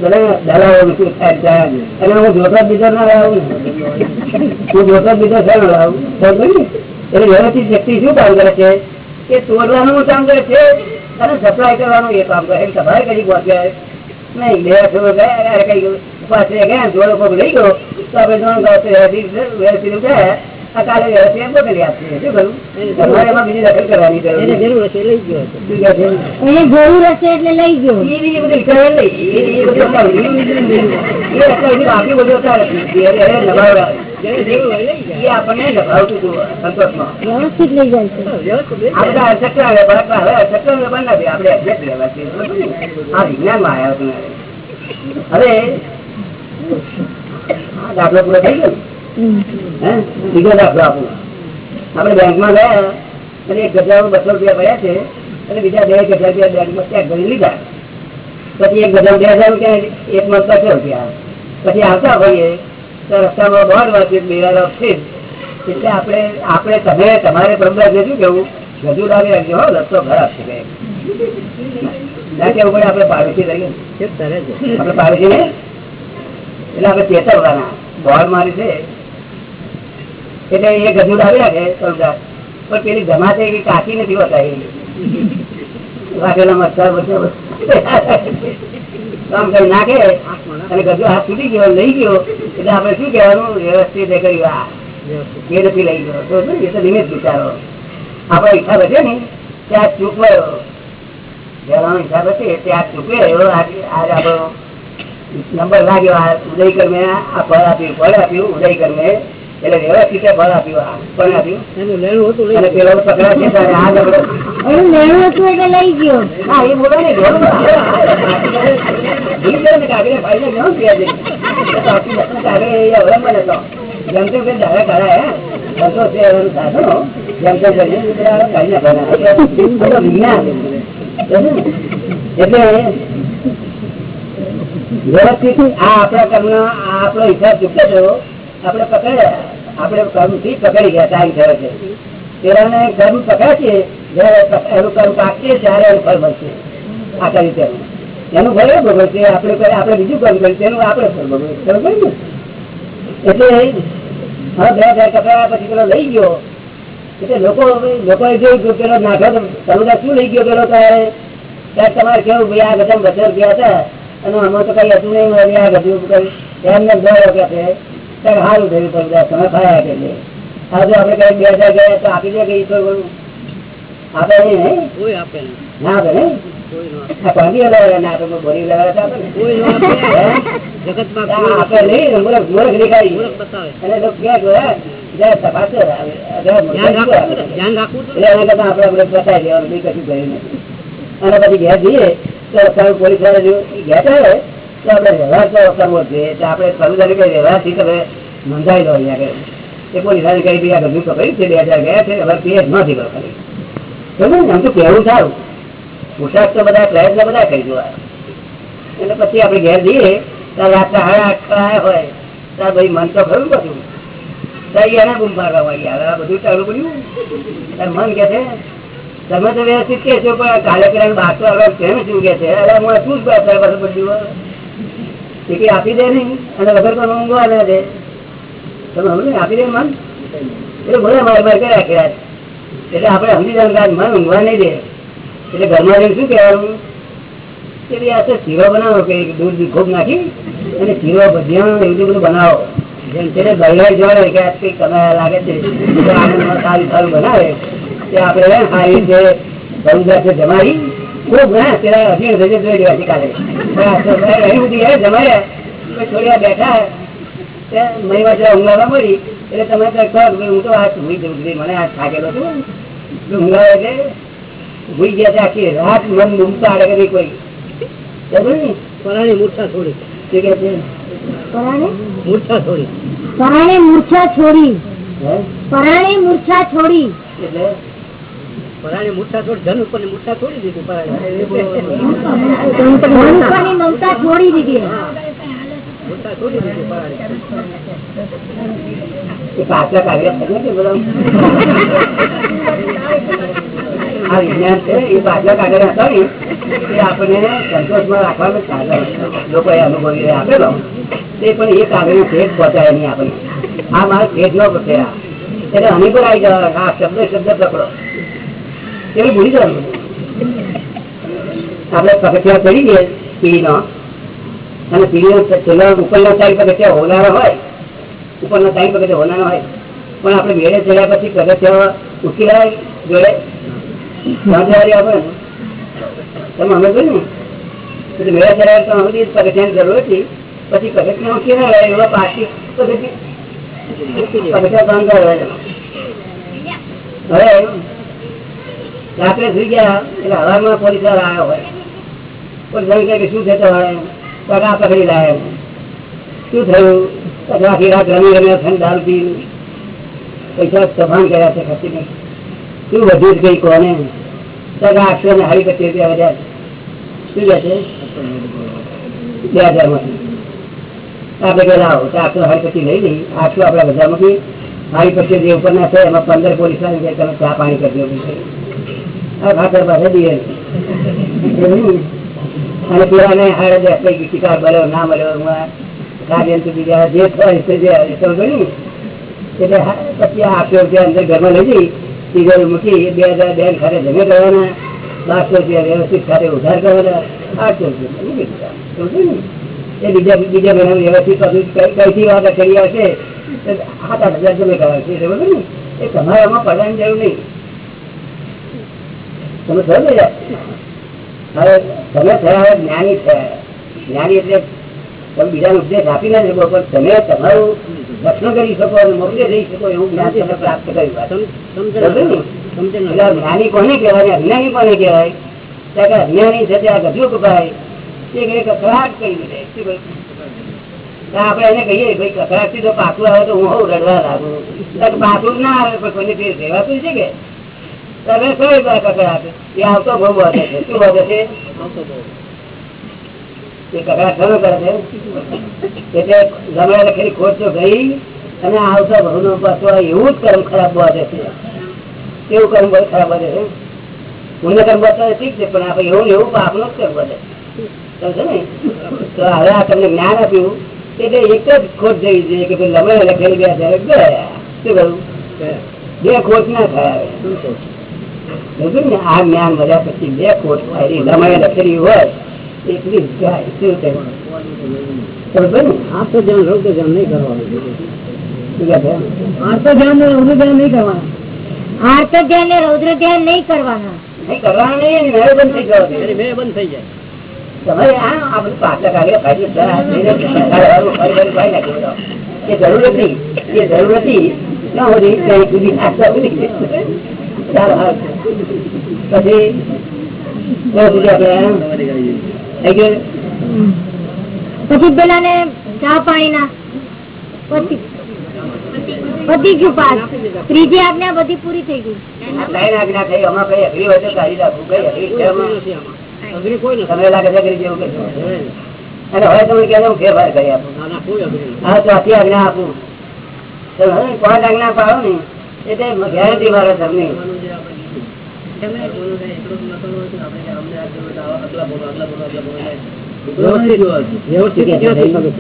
Speaker 1: શું કામ કરે છે કે તોડવાનું કામ કરે છે. અને સપ્લાય કરવાનું એ કામ કરે સફાઈ કરી પહોંચ્યા નહીં બે કઈ પાસે ગયા જોડો કોક લઈ ગયો તો આપણે વ્યવસ્થિત આ કાલે વ્યવસ્થિત બદલી આપશે શું કરું તમારે એમાં બીજી દખલ કરવાની જરૂર
Speaker 4: એને
Speaker 1: નથી.
Speaker 4: જરૂર હશે લઈ ગયો હશે
Speaker 1: શું કહે છે?
Speaker 3: એને જરૂર હશે એટલે લઈ ગયો
Speaker 1: એ બીજી બધી વિચાર નહીં. એ- એ બધું અત્યારે એ અત્યારે બધી આપણી બધું અત્યારે એ- એ- એ નભાવડા.
Speaker 4: જેને જરૂર હોય લઈ જાય
Speaker 1: એ આપણને નભાવતું હતું સંતોષમાં.
Speaker 3: વ્યવસ્થિત લઈ જાય છે
Speaker 4: વ્યવસ્થિત લઈ
Speaker 1: આ
Speaker 4: જાય
Speaker 1: બધા અશક્ય વેપાર હવે અશક્ય વેપાર નથી. આપણે exact વેપાર છે. આ વિજ્ઞાનમાં આવ્યા હવે આ દાખલો પૂરો થઈ ગયો ને?
Speaker 3: હમ.
Speaker 1: હે? દાખલો આપું આપણે બેંકમાં ગયા અને એક ગજામાં બસો રૂપિયા પડ્યા છે અને બીજા બે હજાર રૂપિયા બેંકમાં ચેક કરી લીધા પછી એક ગજામાં બે હજાર રૂપિયા એક માં બસો રૂપિયા પછી આવતા હોઈએ તો રસ્તામાં બોર્ડ વાંચ્યું બેરા છે એટલે આપણે આપણે તમે તમારે પ્રભુરાજને શું કેવું ગજુ લાવી રાખજો હો રસ્તો ખરાબ છે. ના કેવું પડે આપણે પાડોશી
Speaker 4: છે
Speaker 1: આપણે પાડોશી ને એટલે આપણે ચેતવવાના બોર્ડ મારી છે એટલે એ ગજુ લાવી રાખે સમજા પણ પેલી જમાતે એવી કાચી નથી હોતા એ નાખે ગજુ હાથ તૂટી ગયો, લઈ ગયો. એટલે આપણે શું કહેવાનું? વ્યવસ્થિત લઈ ગયો. એ તો નિમિત્ત વિચારો. હિસાબ હશે ને, ત્યાં ચૂકવાયો. પહેલાનો હિસાબ હશે, ત્યાં ચૂકવાયો. આજે આજે આપણો નંબર લાગ્યો, આ ઉદયકર મેં આ ફળ આપ્યું ફળ આપ્યું ઉદયકર મેં એટલે વ્યવસ્થિત ફળ આપ્યું આ ફળ આપ્યું
Speaker 4: એનું લેણું હતું લઈ
Speaker 1: પેલો પકડા છે ત્યારે આ નંબર
Speaker 3: એનું લેણું હતું એટલે લઈ ગયો.
Speaker 1: હા એ બોલો ને ગયો આ વ્યવસ્થિત આપણા કર્મ આ આપણો હિસાબ ચૂકે છે આપણે પકડ્યા. આપણે કર્મથી પકડી ગયા ટાઈમ થયો છે. પેલાને કર્મ પકડાશે જયારે એનું કર્મ પાકશે, ત્યારે એનું ફળ મળશે. આખા રીતે. એનું ફળ એ ભોગવશે આપણે આપણે બીજું કરવું કરીએ એનું આપણે ફળ ભોગવીએ ને? એટલે હવે બે હજાર કપડા પછી પેલો લઈ ગયો. એટલે લોકો લોકોએ જોયું કે પેલો નાખો સમુદાય શું લઈ ગયો પેલો ત્યારે ત્યારે તમારે કેવું ભાઈ, આ બધા બસો રૂપિયા હતા. અને આમાં તો કઈ હતું નહીં આ બધું કઈ એમને ગયો રૂપિયા છે. ત્યારે સારું થયું સમુદાય તમે થયા કે છે. હા આપણે કઈ બે હજાર ગયા તો આપી દે કઈ તો આપે નહીં
Speaker 4: આપે
Speaker 1: ના આપે
Speaker 4: કોઈ નો આપે.
Speaker 1: ના આપે તો આપે
Speaker 4: આપે.
Speaker 1: આપે અને પછી ઘેર જઈએ તો પોલીસવાળા ઘેર આવે તો આપણે વ્યવહાર આપણે કરવું કઈ વ્યવહારથી તમે નોંધાઈ પોલીસ કઈ આ ગજુ તો છે, બે હજાર ગયા છે, હવે પીએચ નથી કરો. બરાબર? આમ તો કહેવું સારું. પોશાક તો બધા પ્રયત્ન બધા કરી જોવા એટલે પછી આપણે ઘેર જઈએ ત્યારે રાતના હાડા આઠ હોય ત્યારે ભાઈ મન તો ખરું બધું. એના મળી આવે બધું ચાલુ પડ્યું તાર મન કે છે, તમે તો વ્યવસ્થિત કે છો, પણ બારસો આવે કેમ શું કે છે? અરે હું શું જ બધું? ટિકિટ આપી દે નહીં, અને વગર તો ઊંઘવા ના દે. તમે સમજો આપી દે મન? એટલે બધા માર માર કર્યા કર્યા એટલે આપણે સમજી જવાનું મન ઊંઘવા નહીં દે. એટલે ઘરમાં જઈને શું કહેવાનું? ભાઈ આ તો શીરો બનાવો કે દૂધની ખૂબ નાખી, અને શીરો ભજીયા એવું બધું બનાવો. જેમ છે ગળાઈ જોડે કે આજથી કમાયા લાગે છે આનંદમાં સારું બનાવે તે આપણે બહુદાર છે જમાડી ખૂબ ના પેલા અભિયાન થઈ જોઈ લેવા કાલે એની બધી યાર જમાડ્યા થોડી વાર બેઠા તે મહિમા ઊંઘાવા મળી એટલે તમે તો કહો હું તો આ સુઈ જવું મને આ થાકેલો છું એટલે એટલે ભૂલી ગયા છે આખી રાત મન મૂમતા અડે કરી કોઈ?
Speaker 4: પરાણી મૂર્છા છોડી.
Speaker 1: શું છે?
Speaker 3: પરાણે?
Speaker 4: મૂર્છા છોડી.
Speaker 3: પરાણે મૂર્છા છોડી.
Speaker 1: હે?
Speaker 3: પરાણે મૂર્છા છોડી.
Speaker 1: એટલે
Speaker 4: પરાણી મૂર્છા છોડી ધન ઉપર મૂર્છા છોડી દીધી પરાણી.
Speaker 3: મમતા છોડી દીધી.
Speaker 4: મૂર્છા છોડી દીધી. પરાણી?
Speaker 1: આ મારે ભેદ ન પહોંચ્યા એટલે આની પર આવી જવા આ શબ્દ શબ્દ પકડો એવું ભૂલી જવાનું. આપણે પગથિયા ચડી ગયે ટીવીનો અને ટીવીનો છેલ્લો ઉપરનો સાઈડ પગથિયા હોનારા હોય. ઉપરના સાઈડ પગથિયા હોનારા હોય. પણ આપણે મેળે ચડ્યા પછી પગથિયા ઉઠી લાય જોડે અમે પગથિયાની જરૂર હતી. પછી પગથિયા ઉઠી ના એવા પાછી પગથિયા પગથિયા હવે રાત્રે સુઈ ગયા, એટલે હવામાં પોલીસવાળા આવ્યો હોય. પોલીસવાળા કે શું થતો હોય પગા પકડી લાય શું થયું? તો આખી રાત રમી રમી અખંડ દારૂ પી પૈસા સભાન કર્યા છે ખસી નહીં શું વધ્યું કઈ કોને? સગા આઠસો ને હારી પચીસ રૂપિયા વધ્યા શું કહે છે? બે હજારમાંથી આપણે કે લાવો લઈ લઈ. આઠસો આપણા બધામાંથી હારી પચીસ જે ઉપરના છે, એમાં પંદર પોલીસવાળા તમે ચા પાણી કરજો આ ખાતર પાસે દઈએ અને પેલાને હારે કઈ શિકાર મળ્યો ના મળ્યો કાર્યંતુ બીજા જે થાય તે જે એટલે પછી આ આઠસો રૂપિયા અંદર ઘરમાં લઈ જઈ. સીધો મૂકી, બે હજાર બેન ખાતે જમે કરવાના બારસો રૂપિયા વ્યવસ્થિત ખાતે ઉધાર કરવાના. આઠસો રૂપિયા મૂકી દીધા એ બીજા બીજા મહિના વ્યવસ્થિત કઈથી વાત કરી આવશે સાત, આઠ હજાર જમે કરવા છે. એ તમારે આમાં પડવાની જરૂર નહીં. તમે સમજો ને? હવે તમે થયા જ્ઞાની થયા જ્ઞાની એટલે તમે બીજા ઉપદેશ આપી ના શકો પણ તમે તમારું રક્ષણ કરી શકો અને મોકલી જઈ શકો એવું જ્ઞાન તમે પ્રાપ્ત કર્યું. જ્ઞાની કોને કહેવાય? અજ્ઞાની કોને કહેવાય? ત્યાં કે અજ્ઞાની છે ત્યાં ગજુ કપાય. કઈ કકડાટ કરી દે? આપણે એને કહીએ ભાઈ કકડાટથી તો પાકું આવે તો હું રડવા લાગુ. પાકું ના આવે પણ કોઈને રેવાતું રહેવાતું છે કે? તમે કઈ બા કકડાટ એ આવતો બહુ વધે છે. શું વધે છે. એ નો વધતા ઠીક છે, પણ આપણે એવું એવું પાપનો જ કર્મ વધે ને? તો તમને જ્ઞાન આપ્યું એટલે એક જ ખોટ જવી જોઈએ કે ભાઈ લમણે લખેલી બે હજાર ગયા. શું કહ્યું? બે ખોટ ના થાય. સમજ્યું ને આ જ્ઞાન મળ્યા પછી બે ખોટ થાય એ લમણે લખેલી હોય એટલી જ જાય શું થયું સમજો ને
Speaker 4: આપ તો ધ્યાન રૌદ્ર ધ્યાન નહીં કરવાનું
Speaker 1: શું કહે છે?
Speaker 4: આપ તો ધ્યાન ને રૌદ્ર ધ્યાન નહીં કરવાનું
Speaker 3: આર્ત ધ્યાન ને રૌદ્ર ધ્યાન નહીં કરવાના
Speaker 1: નહીં કરવાનું નહીં એની મેળે બંધ થઈ જવા દે.
Speaker 4: એની મેં બંધ થઈ જાય
Speaker 1: તમારે આ આ બધું પાછલા કાગળિયા ફાડી જરા હાથ લઈને ફરી ફરી ફરી નાખી બધો. એ જરૂર હતી એ જરૂર હતી પછી
Speaker 3: પછી પેલા ને ચા પાણી ના પછી પતી ગયું પાસ ત્રીજી આજ્ઞા બધી પૂરી થઈ ગઈ.
Speaker 1: ત્રણ આજ્ઞા થઈ આમાં કઈ અઘરી હોય તો કાઢી રાખવું કઈ અઘરી
Speaker 4: કોઈ
Speaker 1: તમને લાગે છે અઘરી જેવું?
Speaker 4: હવે
Speaker 1: અને હવે તમે કહે હું ફેરફાર કરી આપું.
Speaker 4: હા તો કોઈ
Speaker 1: ચોથી આજ્ઞા આપું. પાંચ આજ્ઞા પાડો ને. એટલે ગેરંટી મારે તમને
Speaker 4: વ્યવસ્થિત વ્યવસ્થિત ક્યાંથી થતું?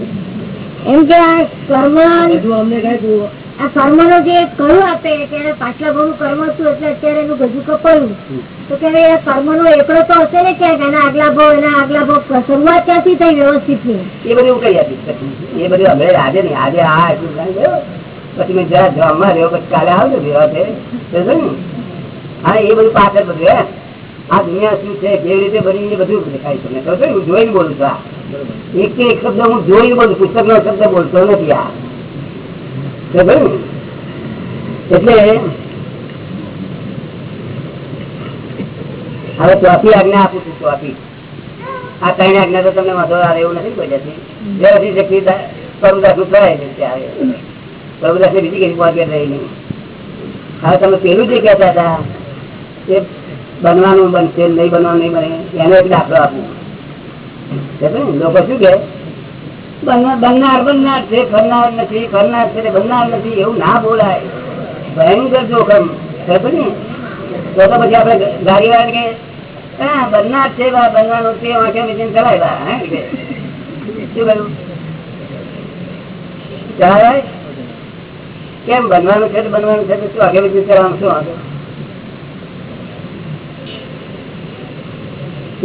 Speaker 3: એમ કે આ કર્મ
Speaker 4: હજુ અમને કઈ
Speaker 3: આ કર્મ નો જે કહ્યું આપે કે પાછલા બહુ કર્મ હતું એટલે અત્યારે એનું બધું કપાયું. તો કે હવે આ કર્મ નો એકડો તો હશે ને ક્યાંક એના આગલા ભાવ એના આગલા ભાવ શરૂઆત ક્યાંથી થઈ વ્યવસ્થિત
Speaker 1: એ બધું કઈ આપી એ બધું હવે આજે નહીં આજે આ એટલું પછી મેં જરા જવામાં રહ્યો, પછી કાલે આવજો હા, એ બધું પાછળ બધું, હે? આ દુનિયા શું છે, કેવી રીતે બની એ બધું દેખાય તમને હું જોઈને બોલું છું એક એક શબ્દ હું જોઈને બોલું પુસ્તક નો શબ્દ બોલતો નથી આ એટલે હવે ચોથી આજ્ઞા આપું છું, ચોથી. આ ત્રણ આજ્ઞા તો તમને વાંધો આવે એવું નથી કોઈ જતી શક્તિ પ્રભુદાસનું થવાય છે ત્યારે? ભયંકર જોખમ. તો પછી આપડે ગાડી વાળા કે હા, બનનાર છે બનવાનું છે વાંકે મશીન ચલાવ્યા. શું કહ્યું ચલાવાય? કેમ બનવાનું છે બનવાનું છે શું આગળ ચલાવવાનું શું આગળ?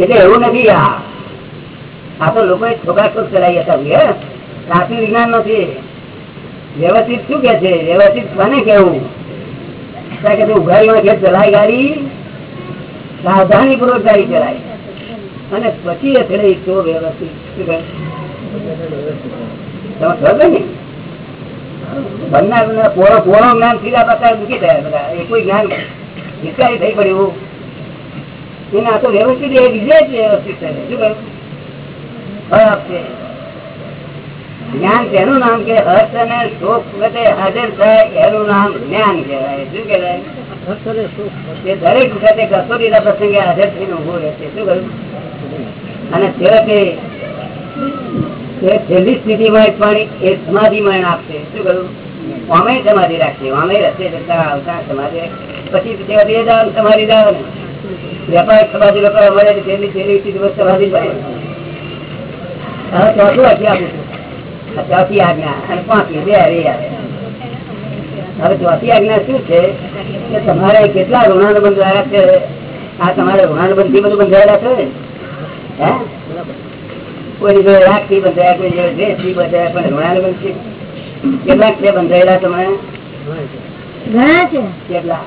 Speaker 1: એટલે એવું નથી, આ તો લોકો છોક ચલાવી હતા સાચું વિજ્ઞાન નથી વ્યવસ્થિત શું કે છે? વ્યવસ્થિત મને કેવું કે ઉઘાડીમાં ખેત ચલાય ગાડી, સાવધાની પૂર્વક ગાડી ચલાય. અને પછી અથડે તો વ્યવસ્થિત. શું કહે? તમે ખબર ને જ્ઞાન સીધા પાછા દુઃખી થયા બધા. એ કોઈ જ્ઞાન હિસ્સારી થઈ પડ્યું એને આ તો વ્યવસ્થિત એ વિજય જ વ્યવસ્થિત છે. શું કહ્યું? ખરાબ છે. જ્ઞાન તેનું નામ કે હર્ષ અને શોક વખતે હાજર થાય એનું નામ જ્ઞાન કહેવાય. શું કહેવાય? દરેક વખતે કસોટીના પ્રસંગે હાજર થઈને ઊભો રહેશે શું કહ્યું? અને છેવટે છેલ્લી સ્થિતિમાં પણ એ સમાધિ મરણ આપશે. શું કહ્યું અમે સમાધિ રાખશે અમે રસ્તે જતા આવતા સમાધિ પછી છેવટે એ સમાધિ જાવ ને. વેપાર સમાધિ લોકો અમારે છેલ્લી છેલ્લી સ્થિતિમાં સમાધિ હવે ચોથું આજ્ઞા અને પાંચમી, બે હરી હવે ચોથી આજ્ઞા શું છે? કે તમારે કેટલા ઋણાનુબંધ છે? આ તમારે ઋણાનુબંધ બધું બંધાયેલા છે? કોઈ જોડે રાગથી બંધાયા કોઈ જોડે દ્વેષથી બંધાયા પણ ઋણાનુબંધથી કેટલાક છે બંધાયેલા તમે
Speaker 3: ઘણા છે
Speaker 1: કેટલા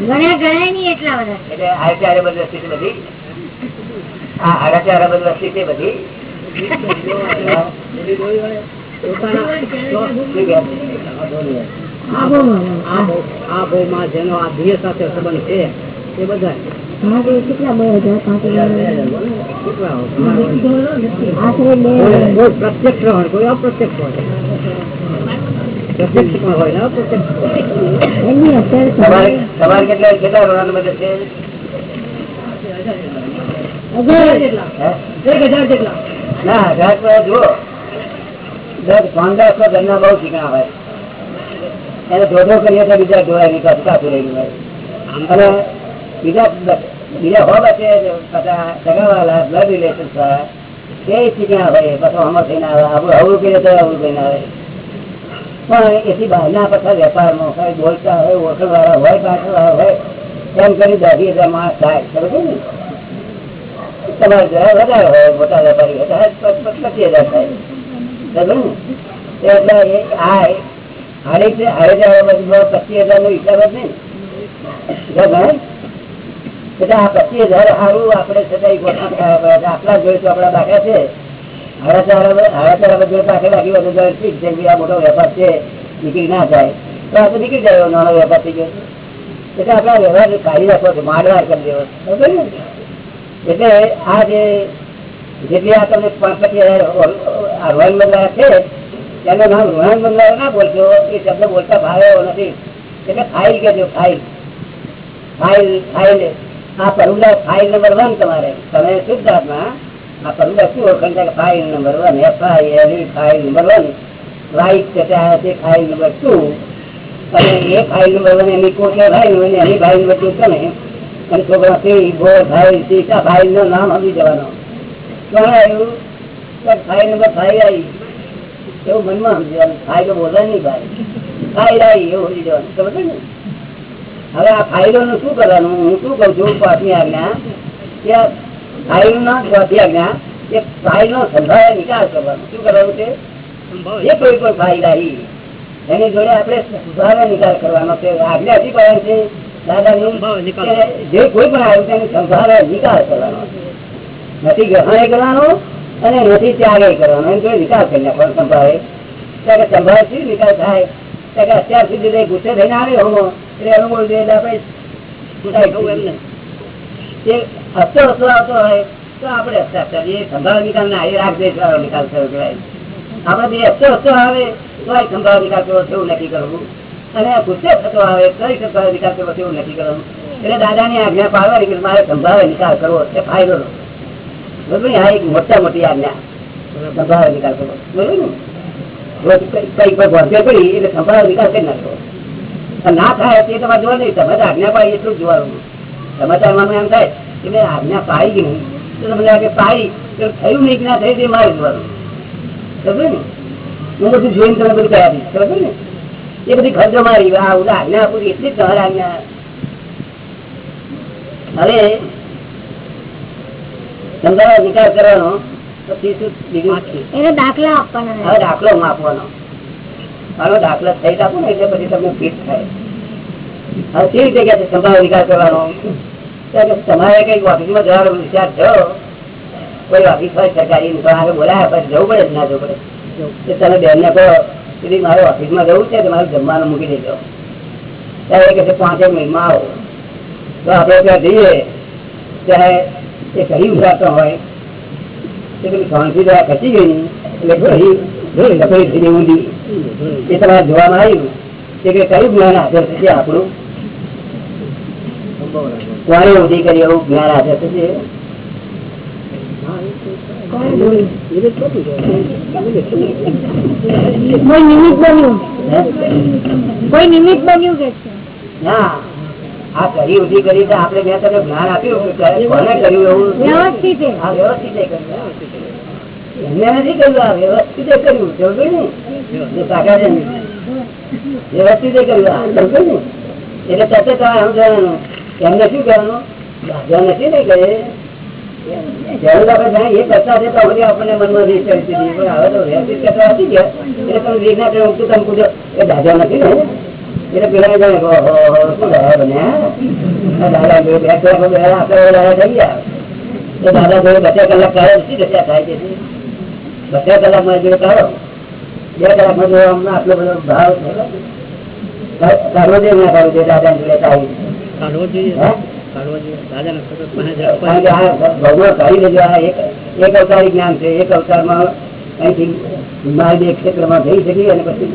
Speaker 3: ઘણા ગણાય નહીં એટલા બધા
Speaker 1: એટલે આચાર અરબ વસ્તી બધી આ આડાચાર અરબ વસ્તી છે બધી હા? શું કહે?
Speaker 3: આબોમાં.
Speaker 4: આ ભાવમાં જેનો આ ધીય સાથે સંબંધ છે એ બધા
Speaker 3: તો કેટલા બે હજાર પાંચ હજાર
Speaker 4: હોય?
Speaker 3: આશરે બે
Speaker 4: કોઈ- કોઈ પ્રત્યક્ષ હોય કોઈ અપ્રત્યક્ષ હોય. પ્રત્યક્ષ પણ હોય ને અપ્રત્યક્ષ
Speaker 1: તમારે કેટલા છે? ઘાટ જુઓ. દસ ઘરના બહુ શીખણા હોય. એને ધોધો કરીએ તો બીજા કાચું કાચું રહી હોય. અને બીજા બીજા હો બચે સગાવાલા બ્લડ રિલેશન તે શીખણા હોય, પછી અમર થઈને આવે, આવું આવું કરીએ તો પણ એથી બહારના પાછા વેપારમાં હોય બોલતા હોય ઓળખણવાળા હોય, પાછળવાળા હોય, એમ કરી દસ હજાર માણસ થાય સમજો ને તમારે જરા વધારે હોય, મોટા વેપારી વધારે પચીસ હજાર થાય સમજો? એટલે આ હારે છે, હારે જવા બધું પચીસ હજાર નો હિસાબ જ નહીં? એટલે આ પચીસ હજાર સારું આપણે છતાં જોઈએ તો આપણા બાકા છે. હાડા ચાર હાડા ચાર જોઈએ તો આખે વધુ કે આ મોટો વેપાર છે નીકળી ના જાય તો આપણે નીકળી જાય નાનો વેપાર થઈ એટલે આપણા વ્યવહાર કાઢી નાખવો છે માંડવાર કરી દેવો? એટલે આ જે, જેટલી આ તમને પાંચ હજાર આ રોયલ છે, તેનું નામ રોયલ બંગલા ના બોલશો, એ શબ્દ બોલતા ભાવે નથી. એટલે ફાઇલ કહેજો, ફાઇલ. File file. આ પરુલા ફાઇલ નંબર વન તમારે. તમે શુદ્ધાત્મા આ પરુલા શું ઓળખાણ કે file number one F I L file number one right છે ત્યાં છે ફાઇલ નંબર ટુ અને એ ફાઇલ નંબર વન એની કોર્ટ ફાઇલ હોય એની ફાઇલ નંબર ટુ છે ને અને છોકરા થી ભો ફાઇલ સીસા ફાઇલનું નામ આપી જવાનું કોણ આવ્યું ફાઇલ નંબર ફાઇલ આવી. એવું મનમાં સમજવાનું ફાઇલ બોલાય નહીં ભાઈ. ફાઇલ આવી, એવું સમજી જવાનું સમજ ને? હવે આ ફાઇલો નું શું કરવાનું? હું શું કઉ છું પાછી આજ્ઞા કે ફાઇલ ના પાછી આજ્ઞા કે ફાઇલ નો સંભાવે નિકાલ કરવાનો. શું કરવાનું છે? જે કોઈ પણ ફાઇલ આવી એની જોડે આપણે સંભાળે નિકાલ કરવાનો છે. આજ્ઞા શી કરવાની છે? દાદાની જે કોઈ પણ આવ્યું તેની સંભાવે નિકાલ કરવાનો નથી ગ્રહણે કરવાનો અને નથી ત્યાગે કરવાનો. એમ કોઈ નિકાલ કરી નાખવાનો સંભાવે ત્યારે સંભાવે શું નિકાલ થાય. અત્યાર સુધી ગુસ્સે થઈને આવે હોમો એટલે અનુકૂળ દે એટલે આપણે એ હસતો આવતો હોય, તો આપણે હસતા હસતા એ સંભાળ નિકાલ ના એ રાખ દેશ વાળો નિકાલ થયો કહેવાય. આપણે આવે, તો એ સંભાળ નિકાલ કરવો છે એવું નક્કી કરવું. અને ગુસ્સે થતો આવે, તો એ સંભાળ નિકાલ કરવો એવું નક્કી કરવું. એટલે દાદાની આજ્ઞા પાડવાની કે મારે સંભાળ નિકાલ કરવો છે, ફાયદો? આ એક મોટા મોટી આજ્ઞા. સંભાળ નિકાલ કરવો. બરોબર ને? હું બધું જોઈને તમે બધું આપીશ સમજે ને? એ બધી ખર્ચો મારી આ ઉદા આજ્ઞા આપું એટલી જ તમારે આજ્ઞા. હવે સમજાવવા વિકાસ કરવાનો. પછી શું બીજું
Speaker 3: એને દાખલા આપવાના
Speaker 1: હવે દાખલો હું આપવાનો. મારો દાખલો થઈ આપું ને એટલે પછી તમને ફિટ થાય. હવે કેવી રીતે કે વિકાસ કરવાનો. તમારે કંઈક ઓફિસમાં જવાનો વિચાર થયો કોઈ ઓફિસ હોય સરકારી તો આગળ બોલાયા પછી જવું પડે કે ના જવું પડે. તમે બેનને કહો કે મારે ઓફિસમાં જવું છે તો મારે જમવાનું મૂકી દેજો. ત્યારે કહે છે પાંચેક મિનિટમાં આવો. તો આપણે ત્યાં જઈએ ત્યારે એ ઘડી ઉભરાતો હોય તો પેલી ખસી ગઈ. એટલે ઘડી થઈ ઊંધી એ તમારે જોવામાં આવ્યું. કે કે કયું જ્ઞાન હાજર થશે આપણું? કોને ઊંધી કરી એવું જ્ઞાન હાજર થશે
Speaker 3: કોઈ નિમિત્ત બન્યું? કોઈ નિમિત્ત બન્યું કે
Speaker 1: ના. આ કરી ઊભી કરી તો આપણે મેં તમને જ્ઞાન આપ્યું કોને કર્યું એવું
Speaker 3: વ્યવસ્થિત
Speaker 1: આ વ્યવસ્થિત એમને નથી કર્યું આ વ્યવસ્થિત કર્યું સમજો ને? કાકા વ્યવસ્થિત કર્યું આ સમજો ને? એટલે તરત તમારે સમજવાનું એમને શું કહેવાનું? દાદા નથી ને કહે જ્યારે તો આપણે એ કરતા છે તો બધી આપણને મનમાં રીત કરી દીધી. પણ હવે તો વ્યવસ્થિત કરતા હતી ગયા એટલે તમે રીતના તમે ઉગતું તમે પૂછો એ દાદા નથી ને? એટલે પેલા જાણે કે ઓહો, શું દાદા બન્યા આ દાદા જોડે બે કલાક બે આપણે દાદા થઈ ગયા તો દાદા જોડે બત્રીસ કલાક કરે શી દશા થાય છે બત્રીસ કલાક મારી જોડે કરો બે કલાકમાં જો અમને આટલો બધો ભાવ કરવો જોઈએ ના કરવો જોઈએ દાદા જોડે થાય
Speaker 4: કાઢવો જોઈએ
Speaker 1: હે?
Speaker 4: કાઢવો જોઈએ દાદાના સતત પાંચ
Speaker 1: કારણ કે આ ભગવાન કરી લેજો આ એક એક અવતારી જ્ઞાન છે એક અવતારમાં અહીંથી મારી બે ક્ષેત્રમાં જઈ શકી અને પછી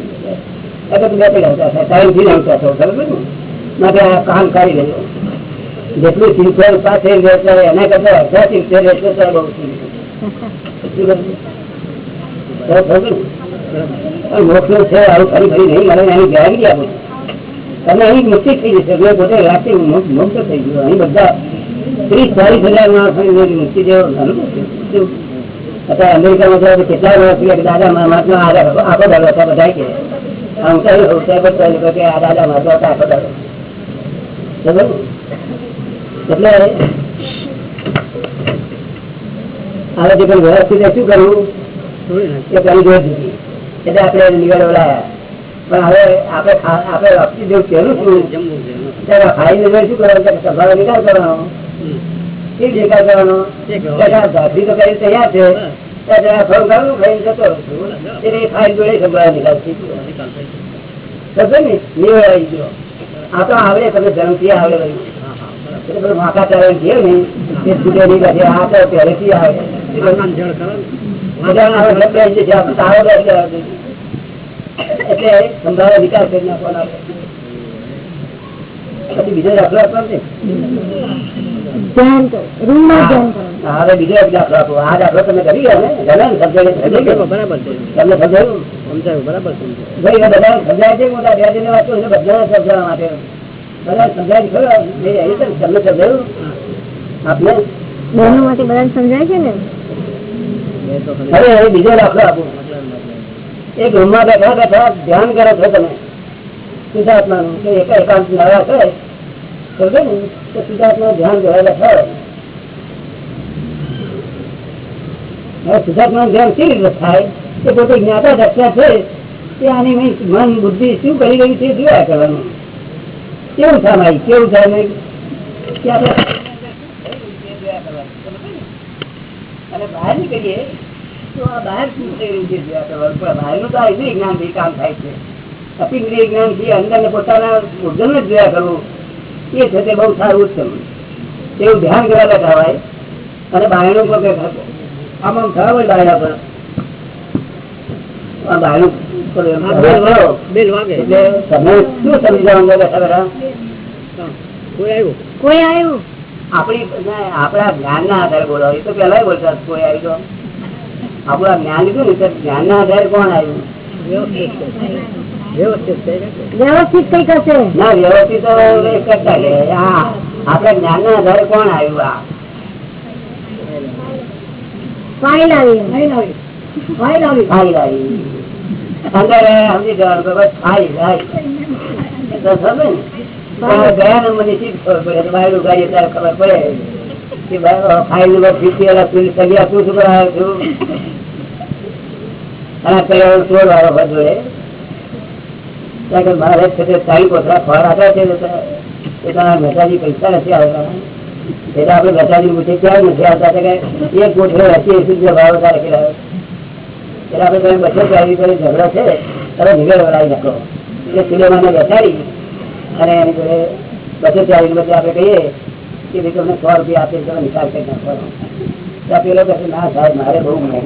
Speaker 1: કામ કરી લેજો. જેટલું સિન્સિયર પાસે એના કરતા અડધા સિન્સિયર રહેશે તો બહુ સિન્સિયર છે. આવું ફરી ફરી નહીં, મને એની ગેરંટી આપું તમે અહીં મુક્તિ થઈ જશે. મેં પોતે રાતે મુક્ત થઈ ગયો. અહીં બધા ત્રીસ, ચાલીસ હજાર માણસો મુક્તિ જેવો અનુભવ અત્યારે અમેરિકામાં કેટલા માણસ દાદા મહાત્મા આગળ આગળ બધા કે એટલે વ્યવસ્થિત શું કરવું એ કરી જોઈ દીધી. એટલે આપણે નિવેડો લાયા. પણ હવે આપણે આપણે આપી ત્યારે ખાઈ ને શું કરવાનું? સભાનો નિકાલ કરવાનો. એ નિકાલ કરવાનો? તો કઈ તૈયાર છે. આવડે તમે જન્મથી આવડે રહ્યું
Speaker 4: હા હા બરાબર
Speaker 1: એટલે પેલું માથા ચાલે છે ને, એ છૂટે નહીં આ તો પહેલેથી આવે.
Speaker 4: કરો
Speaker 1: નાખવાનો બીજો દાખલો હવે બીજો એક દાખલો આપો આ દાખલો તમે કરી ગયા ને? ગમે ને સમજાય સમજાઈ ગયો?
Speaker 4: બરાબર
Speaker 1: તમને સમજાયું?
Speaker 4: સમજાયું બરાબર
Speaker 1: ભાઈ એ સમજાય છે મોટા બે જણને વાત કરું છું, સમજાવવા માટે. બધા સમજાય ખરો? તમને સમજાયું? આપને?
Speaker 3: બહેનો માટે બધાને સમજાય છે ને?
Speaker 4: ખાલી
Speaker 1: હવે હવે બીજો દાખલો આપું એક રૂમમાં બેઠા બેઠા ધ્યાન કરો છો તમે. શુદ્ધાત્માનું, કે એક એકાંત નવા ને, તો શુદ્ધાત્મા ધ્યાન કરવા બેઠા હોય ધ્યાન કેવી રીતે થાય? એ પોતે જ્ઞાતા દક્ષા છે તે આની મન, બુદ્ધિ શું કરી રહી છે જોયા કરવાનું. કેવું થાય મારી કેવું થાય નહીં કે અને બહાર નીકળીએ તો આ બહાર શું થઈ રહ્યું છે જોયા કરવાનું? બહારનું તો આ જ્ઞાન કામ થાય છે. અતિન્દ્રિય જ્ઞાનથી અંદર ને પોતાના ભોજન જ જોયા કરવું એ છે તે બહુ સારું ઉત્તમ. એવું ધ્યાન કરવા બેઠા હોય અને બાયણું બેઠા આમ આમ થયા હોય બાયણા પર આ બાયણું આપણી આપણા જ્ઞાન ના આધારે બોલો. એ તો પેલા બોલતા કોઈ આવી આપણું જ્ઞાન લીધું ને જ્ઞાન ના આધારે કોણ આવ્યું?
Speaker 4: વ્યવસ્થિત કઈ વ્યવસ્થિત છે કે?
Speaker 3: વ્યવસ્થિત કંઈક હશે
Speaker 1: ના વ્યવસ્થિત કરતા કે જ્ઞાન ના આધારે કોણ આવ્યું આ?
Speaker 3: ફાઇલ આવી. ફાઇલ આવી.
Speaker 1: ફાઇલ આવી. અંદર સમજી જવાનું બસ ફાઇલ તો સમજે ને? ખબર પડે તો બહાર ઉગાડીએ ત્યારે ખબર પડે. કે ફાઇલ નંબર ફીફી વાળા તું સગી આપું છું? અને પેલો સોળ વાળો કારણ કે મારે છે તે ચાલી કોથળા ફળ આપ્યા છે એ તમારા મહેતાજી પૈસા નથી આવતા. એટલે આપણે ઘટાજી પૂછે ક્યાં નથી આવતા? કે એક ગોઠવે હતી એસી રૂપિયા ભાવ તારે ખેલાવે એટલે આપણે તમે બસો ચાલી કરી ઝઘડો છે તમે નિગળ વળાવી નાખો. એટલે સિનેમાને બેસાડી અને એની જોડે બસો ચાલીસ બદલે આપણે કહીએ કે ભાઈ તમને સો રૂપિયા આપીને તમે નિકાલ કરી નાખવાનો. પેલો કહે ના સાહેબ, મારે બહુ મોંઘું